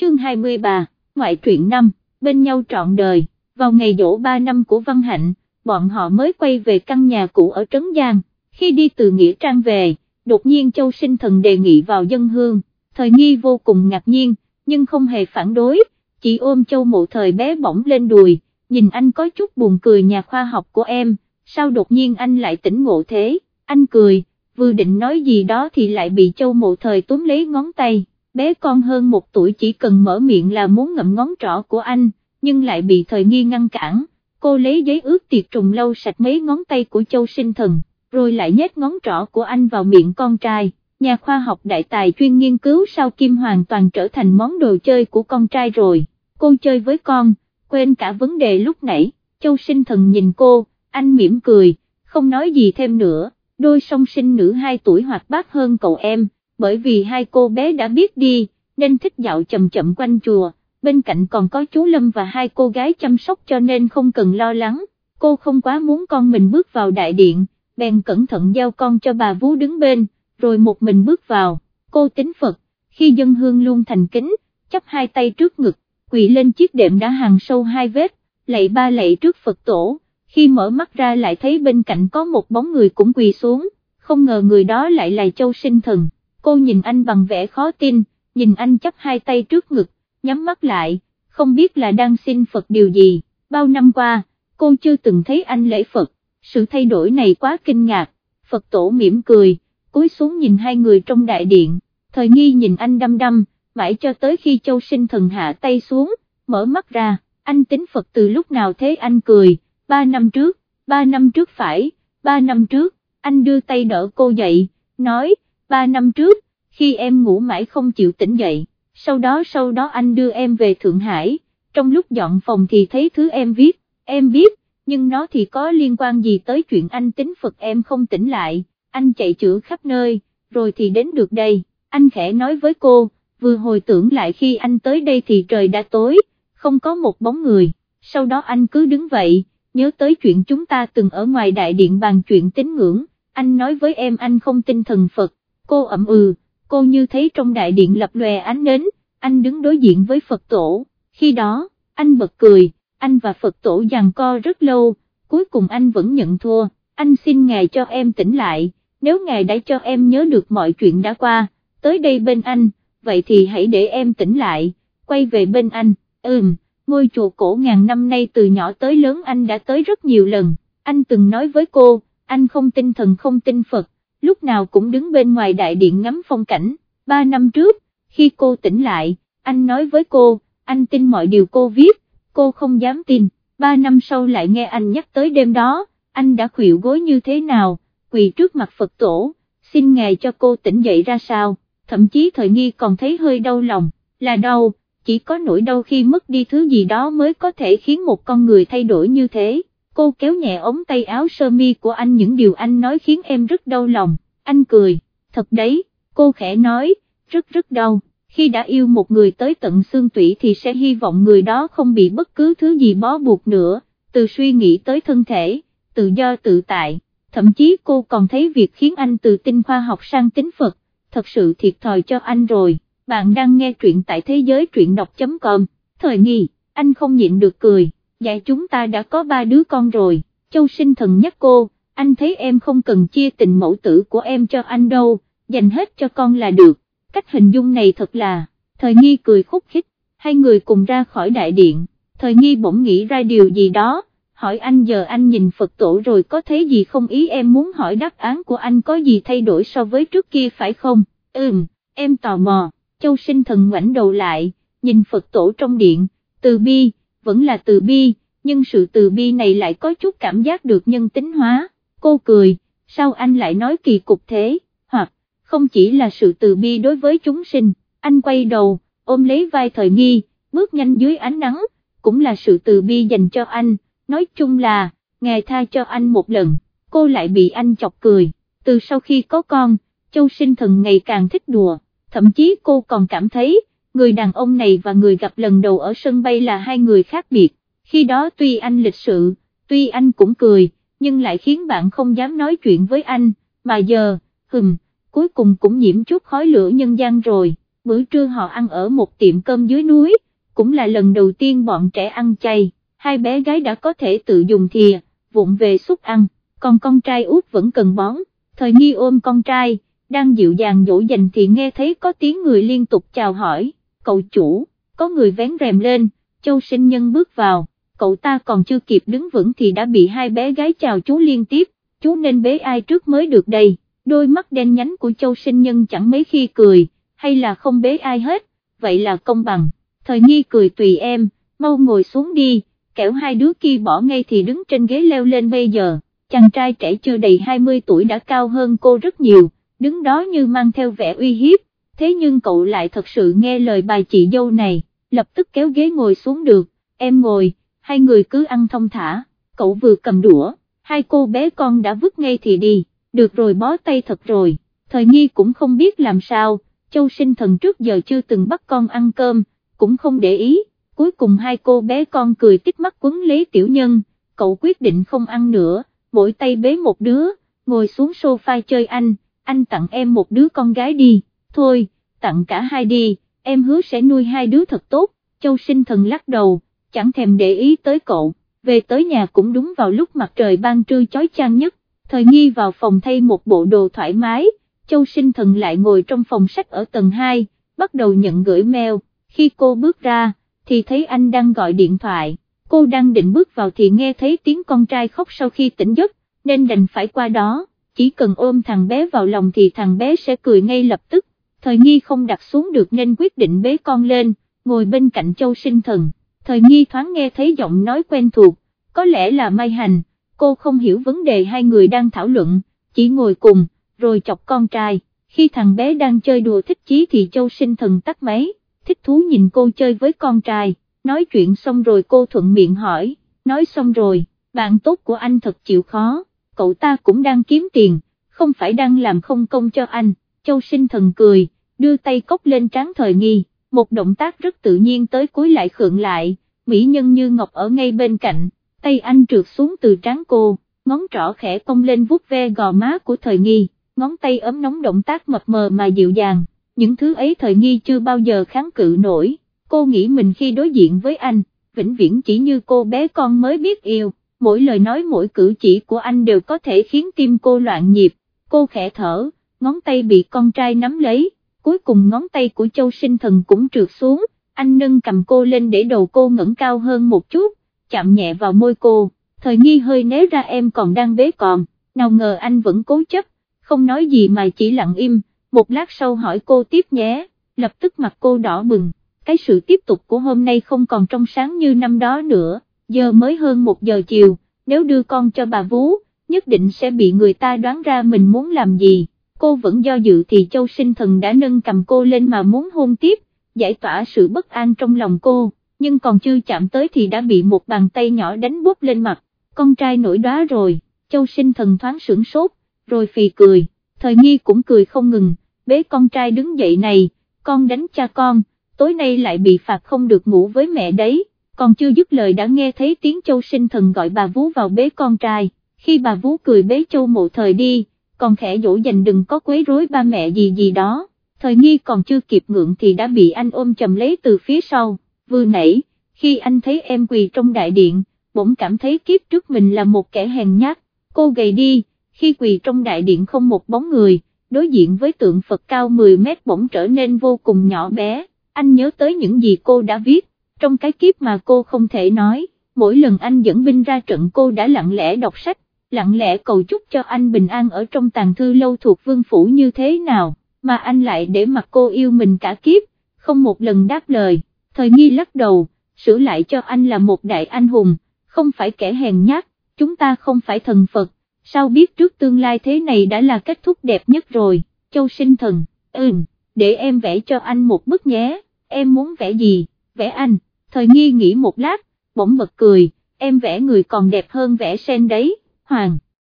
chương 23, ngoại truyện năm, bên nhau trọn đời, vào ngày dỗ 3 năm của Văn Hạnh, bọn họ mới quay về căn nhà cũ ở Trấn Giang, khi đi từ Nghĩa Trang về, đột nhiên Châu Sinh Thần đề nghị vào dân hương, thời nghi vô cùng ngạc nhiên, nhưng không hề phản đối, chỉ ôm Châu Mộ Thời bé bỏng lên đùi, nhìn anh có chút buồn cười nhà khoa học của em, sao đột nhiên anh lại tỉnh ngộ thế, anh cười, vừa định nói gì đó thì lại bị Châu Mộ Thời túm lấy ngón tay, bé con hơn một tuổi chỉ cần mở miệng là muốn ngậm ngón trỏ của anh, nhưng lại bị thời nghi ngăn cản, cô lấy giấy ướt tiệt trùng lâu sạch mấy ngón tay của Châu Sinh Thần, rồi lại nhét ngón trỏ của anh vào miệng con trai. Nhà khoa học đại tài chuyên nghiên cứu sao Kim hoàn toàn trở thành món đồ chơi của con trai rồi, cô chơi với con, quên cả vấn đề lúc nãy, Châu Sinh Thần nhìn cô, anh mỉm cười, không nói gì thêm nữa, đôi song sinh nữ 2 tuổi hoạt bát hơn cậu em, bởi vì hai cô bé đã biết đi, nên thích dạo chậm chậm quanh chùa, bên cạnh còn có chú Lâm và hai cô gái chăm sóc cho nên không cần lo lắng, cô không quá muốn con mình bước vào đại điện, bèn cẩn thận giao con cho bà Vú đứng bên, rồi một mình bước vào, cô tính Phật, khi dân hương luôn thành kính, chấp hai tay trước ngực, quỳ lên chiếc đệm đã hàng sâu hai vết, lạy ba lạy trước Phật tổ, khi mở mắt ra lại thấy bên cạnh có một bóng người cũng quỳ xuống, không ngờ người đó lại là Châu Sinh Thần, cô nhìn anh bằng vẻ khó tin, nhìn anh chấp hai tay trước ngực, nhắm mắt lại, không biết là đang xin Phật điều gì, bao năm qua, cô chưa từng thấy anh lễ Phật, sự thay đổi này quá kinh ngạc, Phật tổ mỉm cười, cúi xuống nhìn hai người trong đại điện, thời nghi nhìn anh đăm đăm, mãi cho tới khi châu sinh thần hạ tay xuống, mở mắt ra, anh tính Phật từ lúc nào thế anh cười, ba năm trước, ba năm trước phải, ba năm trước, anh đưa tay đỡ cô dậy, nói, ba năm trước, khi em ngủ mãi không chịu tỉnh dậy, sau đó sau đó anh đưa em về Thượng Hải, trong lúc dọn phòng thì thấy thứ em viết, em biết, nhưng nó thì có liên quan gì tới chuyện anh tính Phật em không tỉnh lại, anh chạy chữa khắp nơi, rồi thì đến được đây, anh khẽ nói với cô, vừa hồi tưởng lại khi anh tới đây thì trời đã tối, không có một bóng người, sau đó anh cứ đứng vậy, nhớ tới chuyện chúng ta từng ở ngoài đại điện bàn chuyện tín ngưỡng, anh nói với em anh không tin thần Phật, cô ậm ừ, cô như thấy trong đại điện lập lòe ánh nến, anh đứng đối diện với Phật tổ, khi đó, anh bật cười, anh và Phật tổ giằng co rất lâu, cuối cùng anh vẫn nhận thua, anh xin Ngài cho em tỉnh lại, nếu Ngài đã cho em nhớ được mọi chuyện đã qua, tới đây bên anh, vậy thì hãy để em tỉnh lại, quay về bên anh, ừm, ngôi chùa cổ ngàn năm nay từ nhỏ tới lớn anh đã tới rất nhiều lần, anh từng nói với cô, anh không tin thần không tin Phật, lúc nào cũng đứng bên ngoài đại điện ngắm phong cảnh, ba năm trước, khi cô tỉnh lại, anh nói với cô, anh tin mọi điều cô viết, cô không dám tin, ba năm sau lại nghe anh nhắc tới đêm đó, anh đã khuỵu gối như thế nào, quỳ trước mặt Phật tổ, xin Ngài cho cô tỉnh dậy ra sao, thậm chí thời nghi còn thấy hơi đau lòng, là đau, chỉ có nỗi đau khi mất đi thứ gì đó mới có thể khiến một con người thay đổi như thế, cô kéo nhẹ ống tay áo sơ mi của anh những điều anh nói khiến em rất đau lòng, anh cười, thật đấy, cô khẽ nói, rất rất đau. Khi đã yêu một người tới tận xương tủy thì sẽ hy vọng người đó không bị bất cứ thứ gì bó buộc nữa, từ suy nghĩ tới thân thể, tự do tự tại, thậm chí cô còn thấy việc khiến anh từ tin khoa học sang tính Phật, thật sự thiệt thòi cho anh rồi, bạn đang nghe truyện tại thế giới truyện đọc.com, thời nghi, anh không nhịn được cười, dạ chúng ta đã có ba đứa con rồi, châu sinh thần nhắc cô, anh thấy em không cần chia tình mẫu tử của em cho anh đâu, dành hết cho con là được. Cách hình dung này thật là, thời nghi cười khúc khích, hai người cùng ra khỏi đại điện, thời nghi bỗng nghĩ ra điều gì đó, hỏi anh giờ anh nhìn Phật tổ rồi có thấy gì không? Ý em muốn hỏi đáp án của anh có gì thay đổi so với trước kia phải không, ừm, em tò mò, châu sinh thần ngoảnh đầu lại, nhìn Phật tổ trong điện, từ bi, vẫn là từ bi, nhưng sự từ bi này lại có chút cảm giác được nhân tính hóa, cô cười, sao anh lại nói kỳ cục thế, hoặc, không chỉ là sự từ bi đối với chúng sinh, anh quay đầu, ôm lấy vai thời nghi, bước nhanh dưới ánh nắng, cũng là sự từ bi dành cho anh, nói chung là, ngài tha cho anh một lần, cô lại bị anh chọc cười, từ sau khi có con, châu sinh thần ngày càng thích đùa, thậm chí cô còn cảm thấy, người đàn ông này và người gặp lần đầu ở sân bay là hai người khác biệt, khi đó tuy anh lịch sự, tuy anh cũng cười, nhưng lại khiến bạn không dám nói chuyện với anh, mà giờ, hừm, cuối cùng cũng nhiễm chút khói lửa nhân gian rồi, bữa trưa họ ăn ở một tiệm cơm dưới núi, cũng là lần đầu tiên bọn trẻ ăn chay, hai bé gái đã có thể tự dùng thìa, vụng về xúc ăn, còn con trai út vẫn cần bón, thời nghi ôm con trai, đang dịu dàng dỗ dành thì nghe thấy có tiếng người liên tục chào hỏi, cậu chủ, có người vén rèm lên, châu sinh nhân bước vào, cậu ta còn chưa kịp đứng vững thì đã bị hai bé gái chào chú liên tiếp, chú nên bế ai trước mới được đây, đôi mắt đen nhánh của châu sinh nhân chẳng mấy khi cười, hay là không bế ai hết, vậy là công bằng, thời nghi cười tùy em, mau ngồi xuống đi, kẻo hai đứa kia bỏ ngay thì đứng trên ghế leo lên bây giờ, chàng trai trẻ chưa đầy 20 tuổi đã cao hơn cô rất nhiều, đứng đó như mang theo vẻ uy hiếp, thế nhưng cậu lại thật sự nghe lời bài chị dâu này, lập tức kéo ghế ngồi xuống được, em ngồi, hai người cứ ăn thông thả, cậu vừa cầm đũa, hai cô bé con đã vứt ngay thì đi, được rồi bó tay thật rồi, thời nghi cũng không biết làm sao, châu sinh thần trước giờ chưa từng bắt con ăn cơm, cũng không để ý, cuối cùng hai cô bé con cười tích mắt quấn lấy tiểu nhân, cậu quyết định không ăn nữa, mỗi tay bế một đứa, ngồi xuống sofa chơi anh, anh tặng em một đứa con gái đi, thôi, tặng cả hai đi, em hứa sẽ nuôi hai đứa thật tốt, châu sinh thần lắc đầu, chẳng thèm để ý tới cậu, về tới nhà cũng đúng vào lúc mặt trời ban trưa chói chang nhất, thời nghi vào phòng thay một bộ đồ thoải mái, châu sinh thần lại ngồi trong phòng sách ở tầng 2, bắt đầu nhận gửi mail, khi cô bước ra, thì thấy anh đang gọi điện thoại, cô đang định bước vào thì nghe thấy tiếng con trai khóc sau khi tỉnh giấc, nên đành phải qua đó, chỉ cần ôm thằng bé vào lòng thì thằng bé sẽ cười ngay lập tức, thời nghi không đặt xuống được nên quyết định bế con lên, ngồi bên cạnh châu sinh thần, thời nghi thoáng nghe thấy giọng nói quen thuộc, có lẽ là Mai Hành, cô không hiểu vấn đề hai người đang thảo luận, chỉ ngồi cùng, rồi chọc con trai, khi thằng bé đang chơi đùa thích chí thì châu sinh thần tắt máy, thích thú nhìn cô chơi với con trai, nói chuyện xong rồi cô thuận miệng hỏi, nói xong rồi, bạn tốt của anh thật chịu khó, cậu ta cũng đang kiếm tiền, không phải đang làm không công cho anh, châu sinh thần cười, đưa tay cốc lên trán thời nghi, một động tác rất tự nhiên tới cuối lại khượng lại, mỹ nhân như ngọc ở ngay bên cạnh, tay anh trượt xuống từ trán cô, ngón trỏ khẽ cong lên vuốt ve gò má của thời nghi, ngón tay ấm nóng động tác mập mờ mà dịu dàng, những thứ ấy thời nghi chưa bao giờ kháng cự nổi, cô nghĩ mình khi đối diện với anh, vĩnh viễn chỉ như cô bé con mới biết yêu, mỗi lời nói mỗi cử chỉ của anh đều có thể khiến tim cô loạn nhịp, cô khẽ thở, ngón tay bị con trai nắm lấy, cuối cùng ngón tay của châu sinh thần cũng trượt xuống, anh nâng cầm cô lên để đầu cô ngẩng cao hơn một chút, chạm nhẹ vào môi cô, thời nghi hơi né ra em còn đang bế còn, nào ngờ anh vẫn cố chấp, không nói gì mà chỉ lặng im, một lát sau hỏi cô tiếp nhé, lập tức mặt cô đỏ bừng, cái sự tiếp tục của hôm nay không còn trong sáng như năm đó nữa, giờ mới hơn một giờ chiều, nếu đưa con cho bà Vú, nhất định sẽ bị người ta đoán ra mình muốn làm gì, cô vẫn do dự thì châu sinh thần đã nâng cầm cô lên mà muốn hôn tiếp, giải tỏa sự bất an trong lòng cô, nhưng còn chưa chạm tới thì đã bị một bàn tay nhỏ đánh bóp lên mặt, con trai nổi đóa rồi, châu sinh thần thoáng sửng sốt, rồi phì cười, thời nghi cũng cười không ngừng, bế con trai đứng dậy này, con đánh cha con, tối nay lại bị phạt không được ngủ với mẹ đấy, còn chưa dứt lời đã nghe thấy tiếng châu sinh thần gọi bà vú vào bế con trai, khi bà vú cười bế châu mộ thời đi, còn khẽ dỗ dành đừng có quấy rối ba mẹ gì gì đó, thời nghi còn chưa kịp ngượng thì đã bị anh ôm chầm lấy từ phía sau, vừa nãy, khi anh thấy em quỳ trong đại điện, bỗng cảm thấy kiếp trước mình là một kẻ hèn nhát, cô gầy đi, khi quỳ trong đại điện không một bóng người, đối diện với tượng Phật cao 10 mét bỗng trở nên vô cùng nhỏ bé, anh nhớ tới những gì cô đã viết, trong cái kiếp mà cô không thể nói, mỗi lần anh dẫn binh ra trận cô đã lặng lẽ đọc sách, lặng lẽ cầu chúc cho anh bình an ở trong tàn thư lâu thuộc vương phủ như thế nào, mà anh lại để mặc cô yêu mình cả kiếp, không một lần đáp lời, thời nghi lắc đầu, sửa lại cho anh là một đại anh hùng, không phải kẻ hèn nhát, chúng ta không phải thần Phật, sao biết trước tương lai thế này đã là kết thúc đẹp nhất rồi, châu sinh thần, ừm, để em vẽ cho anh một bức nhé, em muốn vẽ gì, vẽ anh, thời nghi nghĩ một lát, bỗng bật cười, em vẽ người còn đẹp hơn vẽ sen đấy, hoàng.